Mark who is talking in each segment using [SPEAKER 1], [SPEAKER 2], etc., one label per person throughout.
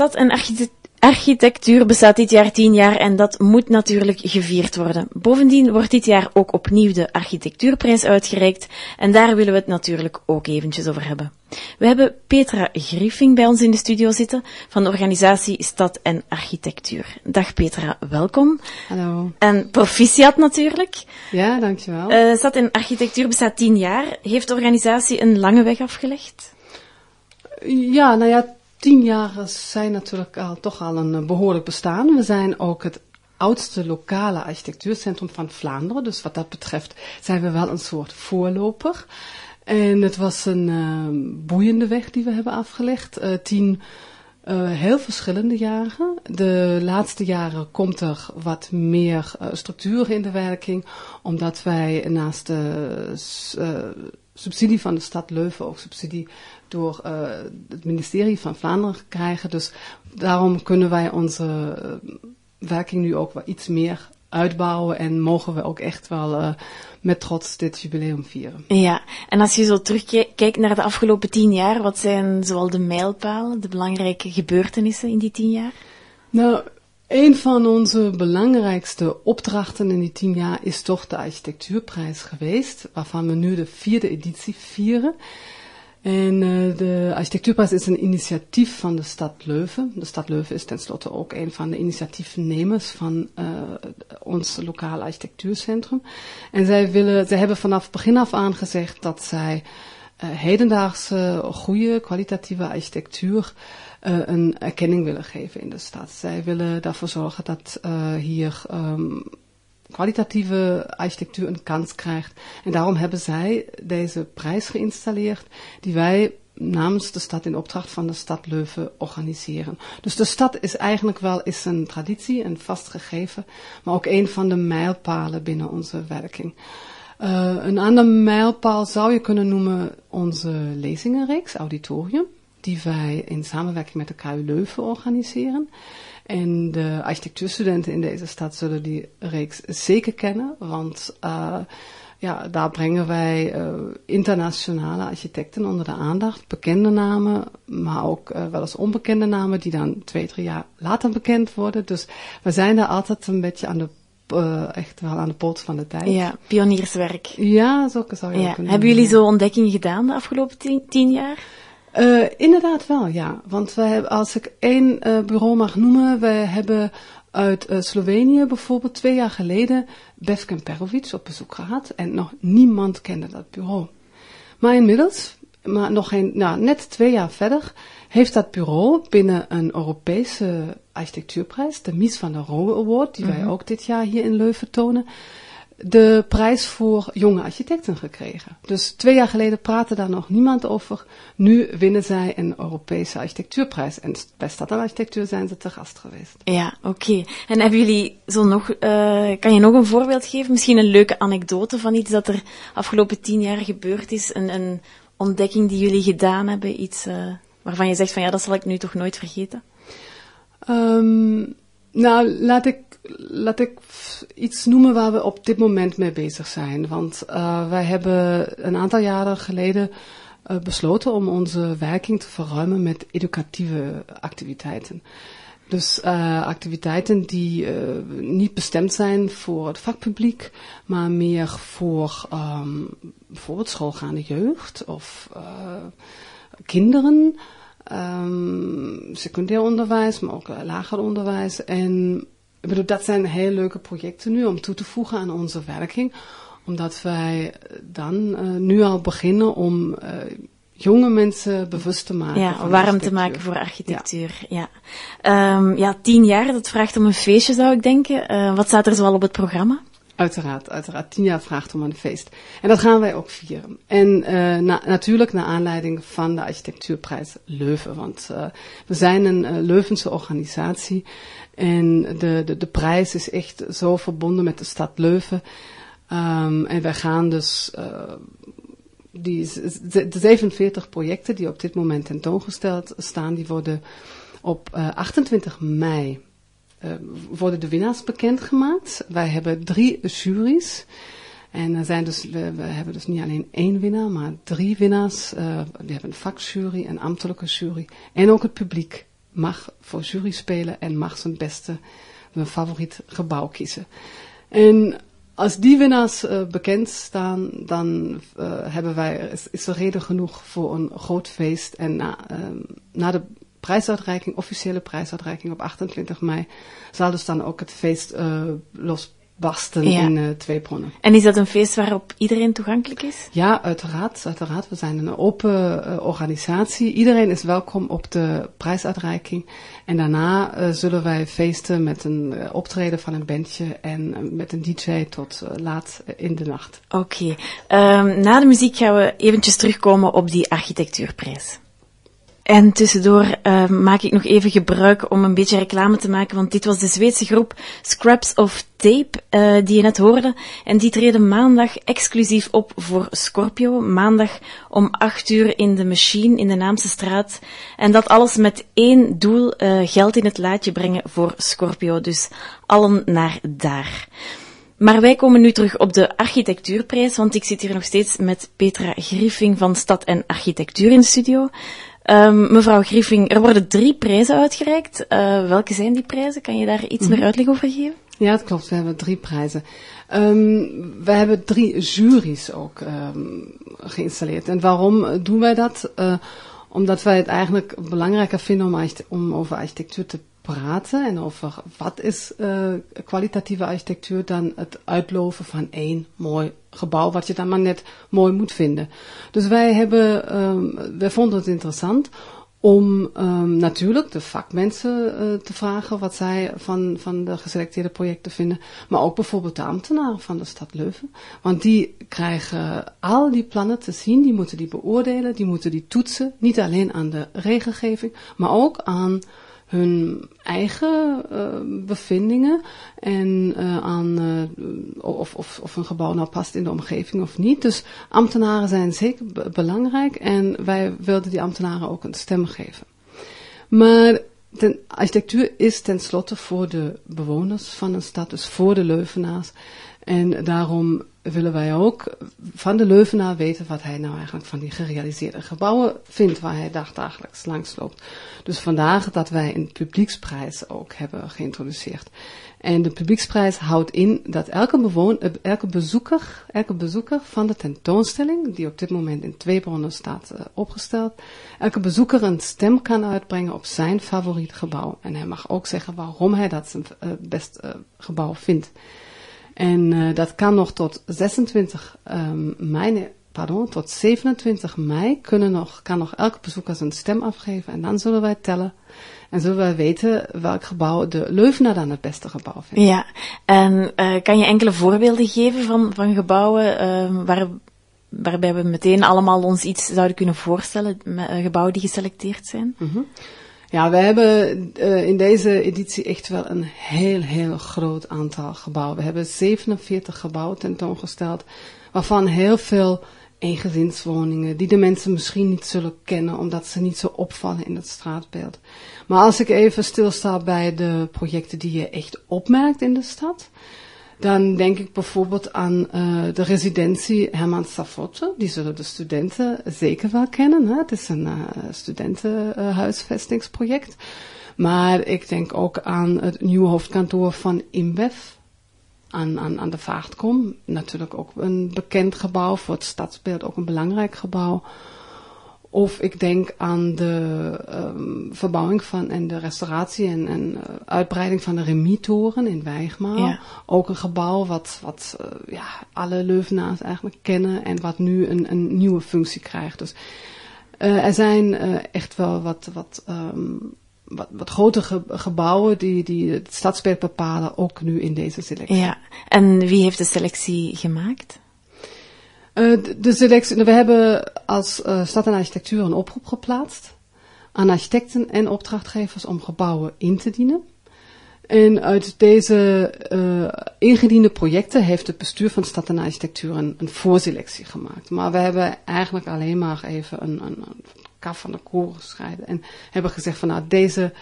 [SPEAKER 1] Stad en architectuur bestaat dit jaar tien jaar en dat moet natuurlijk gevierd worden. Bovendien wordt dit jaar ook opnieuw de architectuurprijs uitgereikt en daar willen we het natuurlijk ook eventjes over hebben. We hebben Petra Griffing bij ons in de studio zitten van de organisatie Stad en Architectuur. Dag Petra, welkom.
[SPEAKER 2] Hallo.
[SPEAKER 1] En proficiat natuurlijk.
[SPEAKER 2] Ja, dankjewel.
[SPEAKER 1] Uh, Stad en Architectuur bestaat tien jaar. Heeft de organisatie een lange weg afgelegd?
[SPEAKER 2] Ja, nou ja, tien jaar zijn natuurlijk al, toch al een behoorlijk bestaan. We zijn ook het oudste lokale architectuurcentrum van Vlaanderen. Dus wat dat betreft zijn we wel een soort voorloper. En het was een uh, boeiende weg die we hebben afgelegd. Uh, tien uh, heel verschillende jaren. De laatste jaren komt er wat meer structuur in de werking, omdat wij naast de subsidie van de stad Leuven ook subsidie door uh, het ministerie van Vlaanderen krijgen. Dus daarom kunnen wij onze werking nu ook wel iets meer uitbouwen en mogen we ook echt wel uh, met trots dit jubileum vieren.
[SPEAKER 1] Ja, en als je zo terugkijkt naar de afgelopen tien jaar, wat zijn zoal de mijlpalen, de belangrijke gebeurtenissen in die tien jaar?
[SPEAKER 2] Nou, een van onze belangrijkste opdrachten in die tien jaar is toch de architectuurprijs geweest, waarvan we nu de vierde editie vieren. En uh, de architectuurprijs is een initiatief van de stad Leuven. De stad Leuven is tenslotte ook een van de initiatiefnemers van uh, ons lokale architectuurcentrum. En zij, willen, zij hebben vanaf begin af aan gezegd dat zij hedendaagse, goede, kwalitatieve architectuur een erkenning willen geven in de stad. Zij willen ervoor zorgen dat hier um, kwalitatieve architectuur een kans krijgt. En daarom hebben zij deze prijs geïnstalleerd, die wij namens de stad in opdracht van de stad Leuven organiseren. Dus de stad is eigenlijk wel is een traditie, een vast gegeven, maar ook een van de mijlpalen binnen onze werking. Uh, een ander mijlpaal zou je kunnen noemen onze lezingenreeks, auditorium, die wij in samenwerking met de KU Leuven organiseren. En de architectuurstudenten in deze stad zullen die reeks zeker kennen, want uh, ja, daar brengen wij uh, internationale architecten onder de aandacht. Bekende namen, maar ook wel eens onbekende namen die dan twee, drie jaar later bekend worden. Dus we zijn daar altijd een beetje aan de uh, echt wel aan de poot van de tijd.
[SPEAKER 1] Ja, pionierswerk.
[SPEAKER 2] Ja, zo zou je
[SPEAKER 1] ja.
[SPEAKER 2] kunnen
[SPEAKER 1] Hebben jullie zo ontdekkingen gedaan de afgelopen tien, tien jaar?
[SPEAKER 2] Uh, inderdaad wel, ja. Want we hebben, als ik één uh, bureau mag noemen, we hebben uit uh, Slovenië bijvoorbeeld twee jaar geleden Bevken Perovic op bezoek gehad. En nog niemand kende dat bureau. Maar inmiddels, maar nog geen, nou, net twee jaar verder, heeft dat bureau binnen een Europese architectuurprijs, de Mies van der Rohe Award, die mm -hmm. wij ook dit jaar hier in Leuven tonen, de prijs voor jonge architecten gekregen. Dus twee jaar geleden praatte daar nog niemand over. Nu winnen zij een Europese architectuurprijs. En bij Stad en Architectuur zijn ze te gast geweest.
[SPEAKER 1] Ja, oké. Okay. En hebben jullie zo nog, uh, kan je nog een voorbeeld geven? Misschien een leuke anekdote van iets dat er afgelopen tien jaar gebeurd is? Een, een ontdekking die jullie gedaan hebben? Iets uh, waarvan je zegt van ja, dat zal ik nu toch nooit vergeten?
[SPEAKER 2] Um, nou, laat ik, laat ik iets noemen waar we op dit moment mee bezig zijn. Want uh, wij hebben een aantal jaren geleden uh, besloten om onze werking te verruimen met educatieve activiteiten. Dus uh, activiteiten die niet bestemd zijn voor het vakpubliek, maar meer voor um, bijvoorbeeld schoolgaande jeugd of kinderen um, secundair onderwijs, maar ook uh, lager onderwijs. En ik bedoel, dat zijn heel leuke projecten nu om toe te voegen aan onze werking. Omdat wij dan uh, nu al beginnen om uh, jonge mensen bewust te maken.
[SPEAKER 1] Ja, warm te maken voor architectuur. Ja. Ja. Um, ja, tien jaar, dat vraagt om een feestje zou ik denken. Uh, wat staat er zoal op het programma?
[SPEAKER 2] Uiteraard, uiteraard. Tien jaar vraagt om een feest. En dat gaan wij ook vieren. En uh, na, natuurlijk naar aanleiding van de architectuurprijs Leuven. Want uh, we zijn een uh, Leuvense organisatie. En de, de, de prijs is echt zo verbonden met de stad Leuven. Um, en wij gaan dus die de 47 projecten die op dit moment tentoongesteld staan, die worden op 28 mei worden de winnaars bekendgemaakt. Wij hebben drie juries. En er zijn dus, we, hebben dus niet alleen één winnaar, maar drie winnaars. Uh, we hebben een vakjury, een ambtelijke jury en ook het publiek mag voor jury spelen en mag zijn beste, zijn favoriet gebouw kiezen. En als die winnaars uh, bekend staan, dan hebben wij, is, is, er reden genoeg voor een groot feest. En na, uh, na de prijsuitreiking, officiële prijsuitreiking op 28 mei, zal dus dan ook het feest los barsten ja. in uh, twee bronnen.
[SPEAKER 1] En is dat een feest waarop iedereen toegankelijk is?
[SPEAKER 2] Ja, uiteraard. uiteraard. We zijn een open uh, organisatie. Iedereen is welkom op de prijsuitreiking. En daarna uh, zullen wij feesten met een optreden van een bandje en met een DJ tot laat in de nacht.
[SPEAKER 1] Oké. Okay. Um, na de muziek gaan we eventjes terugkomen op die architectuurprijs. En tussendoor uh, maak ik nog even gebruik om een beetje reclame te maken, want dit was de Zweedse groep Scraps of Tape, uh, die je net hoorde. En die treden maandag exclusief op voor Scorpio. Maandag om 8 uur in de Machine in de Naamse straat. En dat alles met één doel, uh, geld in het laadje brengen voor Scorpio. Dus allen naar daar. Maar wij komen nu terug op de architectuurprijs, want ik zit hier nog steeds met Petra Griffing van Stad en Architectuur in de studio. Um, mevrouw Griffing, er worden drie prijzen uitgereikt. Uh, welke zijn die prijzen? Kan je daar iets meer mhm. uitleg over geven?
[SPEAKER 2] Ja, het klopt. We hebben drie prijzen. Um, we hebben drie juries ook um, geïnstalleerd. En waarom doen wij dat? Uh, omdat wij het eigenlijk belangrijker vinden om, om over architectuur te praten en over wat is uh, kwalitatieve architectuur dan het uitloven van één mooi gebouw wat je dan maar net mooi moet vinden. Dus wij hebben, um, wij vonden het interessant om um, natuurlijk de vakmensen uh, te vragen wat zij van, van de geselecteerde projecten vinden, maar ook bijvoorbeeld de ambtenaren van de stad Leuven. Want die krijgen al die plannen te zien, die moeten die beoordelen, die moeten die toetsen, niet alleen aan de regelgeving, maar ook aan hun eigen uh, bevindingen en uh, aan uh, of, of, of een gebouw nou past in de omgeving of niet. Dus ambtenaren zijn zeker belangrijk en wij wilden die ambtenaren ook een stem geven. Maar de architectuur is tenslotte voor de bewoners van een stad, dus voor de Leuvenaars. En daarom willen wij ook van de Leuvenaar weten wat hij nou eigenlijk van die gerealiseerde gebouwen vindt waar hij dagdagelijks langs loopt. Dus vandaag dat wij een publieksprijs ook hebben geïntroduceerd. En de publieksprijs houdt in dat elke, bewoner, elke, bezoeker, elke bezoeker van de tentoonstelling, die op dit moment in twee bronnen staat uh, opgesteld, elke bezoeker een stem kan uitbrengen op zijn favoriete gebouw. En hij mag ook zeggen waarom hij dat zijn uh, best gebouw vindt. En uh, dat kan nog tot 26 um, mei, pardon, tot 27 mei kunnen nog, kan nog elke bezoeker zijn stem afgeven. En dan zullen wij tellen en zullen wij weten welk gebouw de Leuvenaar dan het beste gebouw vindt.
[SPEAKER 1] Ja, en uh, kan je enkele voorbeelden geven van, van gebouwen uh, waar, waarbij we meteen allemaal ons iets zouden kunnen voorstellen, uh, gebouwen die geselecteerd zijn?
[SPEAKER 2] Mm -hmm. Ja, we hebben uh, in deze editie echt wel een heel, heel groot aantal gebouwen. We hebben 47 gebouwen tentoongesteld, waarvan heel veel eengezinswoningen, die de mensen misschien niet zullen kennen, omdat ze niet zo opvallen in het straatbeeld. Maar als ik even stilsta bij de projecten die je echt opmerkt in de stad, dan denk ik bijvoorbeeld aan uh, de residentie Herman Safotte. Die zullen de studenten zeker wel kennen. Hè? Het is een uh, studentenhuisvestingsproject. maar ik denk ook aan het nieuwe hoofdkantoor van InBev. Aan, aan, aan de Vaartkom. Natuurlijk ook een bekend gebouw voor het stadsbeeld. Ook een belangrijk gebouw. Of ik denk aan de um, verbouwing van en de restauratie en, en uh, uitbreiding van de Remietoren in Wijgmaal. Ja. Ook een gebouw wat, wat uh, ja, alle Leuvenaars eigenlijk kennen en wat nu een, een nieuwe functie krijgt. Dus uh, er zijn echt wel wat, wat, um, wat, wat grote ge gebouwen die, die het stadsbeeld bepalen, ook nu in deze selectie.
[SPEAKER 1] Ja, en wie heeft de selectie gemaakt?
[SPEAKER 2] Uh, de selectie, we hebben als uh, Stad en Architectuur een oproep geplaatst aan architecten en opdrachtgevers om gebouwen in te dienen. En uit deze uh, ingediende projecten heeft het bestuur van Stad en Architectuur een, voorselectie gemaakt. Maar we hebben eigenlijk alleen maar even een, een, een kaf van de koren gescheiden. En hebben gezegd van nou deze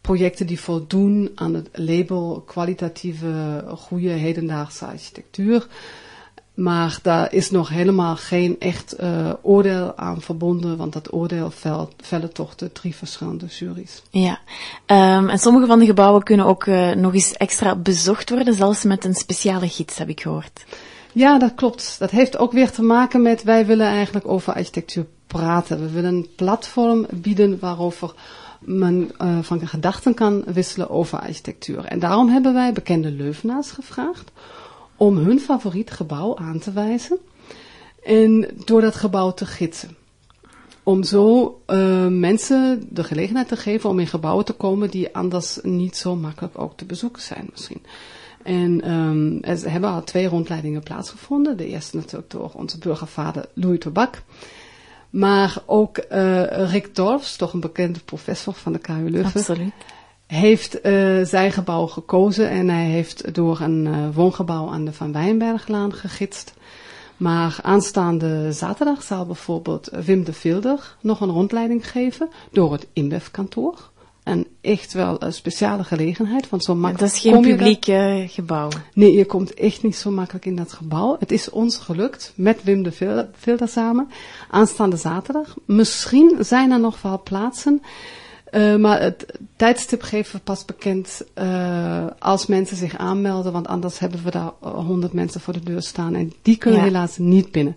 [SPEAKER 2] projecten die voldoen aan het label kwalitatieve, goede hedendaagse architectuur Maar daar is nog helemaal geen echt uh, oordeel aan verbonden, want dat oordeel vel, vellen toch de drie verschillende juries.
[SPEAKER 1] Ja, um, en sommige van de gebouwen kunnen ook uh, nog eens extra bezocht worden, zelfs met een speciale gids, heb ik gehoord.
[SPEAKER 2] Ja, dat klopt. Dat heeft ook weer te maken met, wij willen eigenlijk over architectuur praten. We willen een platform bieden waarover men uh, van gedachten kan wisselen over architectuur. En daarom hebben wij bekende Leuvenaars gevraagd om hun favoriet gebouw aan te wijzen en door dat gebouw te gidsen. Om zo uh, mensen de gelegenheid te geven om in gebouwen te komen die anders niet zo makkelijk ook te bezoeken zijn misschien. En um, er hebben al twee rondleidingen plaatsgevonden. De eerste natuurlijk door onze burgervader Louis Tobak. Maar ook uh, Rick Dorfs, toch een bekende professor van de KU Leuven.
[SPEAKER 1] Absoluut.
[SPEAKER 2] Heeft uh, zijn gebouw gekozen en hij heeft door een uh, woongebouw aan de Van Wijnberglaan gegidst. Maar aanstaande zaterdag zal bijvoorbeeld Wim de Vilder nog een rondleiding geven door het InBev-kantoor. En echt wel een speciale gelegenheid, want zo makkelijk.
[SPEAKER 1] Dat is geen publiek gebouw.
[SPEAKER 2] Nee, je komt echt niet zo makkelijk in dat gebouw. Het is ons gelukt met Wim de Vilder samen. Aanstaande zaterdag. Misschien zijn er nog wel plaatsen. Uh, maar het tijdstip geven we pas bekend uh, als mensen zich aanmelden, want anders hebben we daar honderd mensen voor de deur staan en die kunnen ja. helaas niet binnen.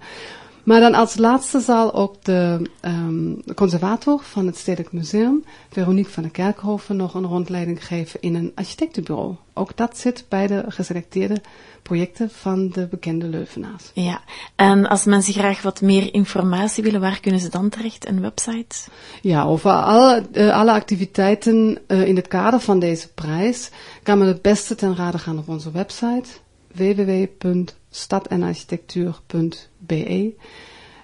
[SPEAKER 2] Maar dan als laatste zal ook de, um, de conservator van het Stedelijk Museum, Veronique van der Kerkhoven, nog een rondleiding geven in een architectenbureau. Ook dat zit bij de geselecteerde projecten van de bekende Leuvenaars.
[SPEAKER 1] Ja, en als mensen graag wat meer informatie willen, waar kunnen ze dan terecht? Een website?
[SPEAKER 2] Ja, over alle, uh, alle activiteiten uh, in het kader van deze prijs kan men het beste ten rade gaan op onze website www.stadenarchitectuur.be.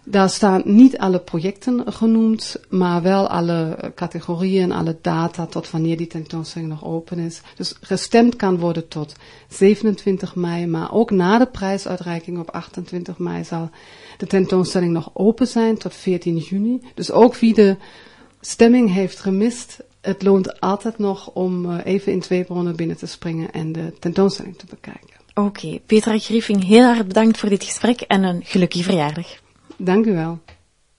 [SPEAKER 2] Daar staan niet alle projecten genoemd, maar wel alle categorieën, alle data tot wanneer die tentoonstelling nog open is. Dus gestemd kan worden tot 27 mei, maar ook na de prijsuitreiking op 28 mei zal de tentoonstelling nog open zijn tot 14 juni. Dus ook wie de stemming heeft gemist, het loont altijd nog om even in twee bronnen binnen te springen en de tentoonstelling te bekijken.
[SPEAKER 1] Oké. Petra Griffing, heel erg bedankt voor dit gesprek en een gelukkige verjaardag.
[SPEAKER 2] Dank u wel.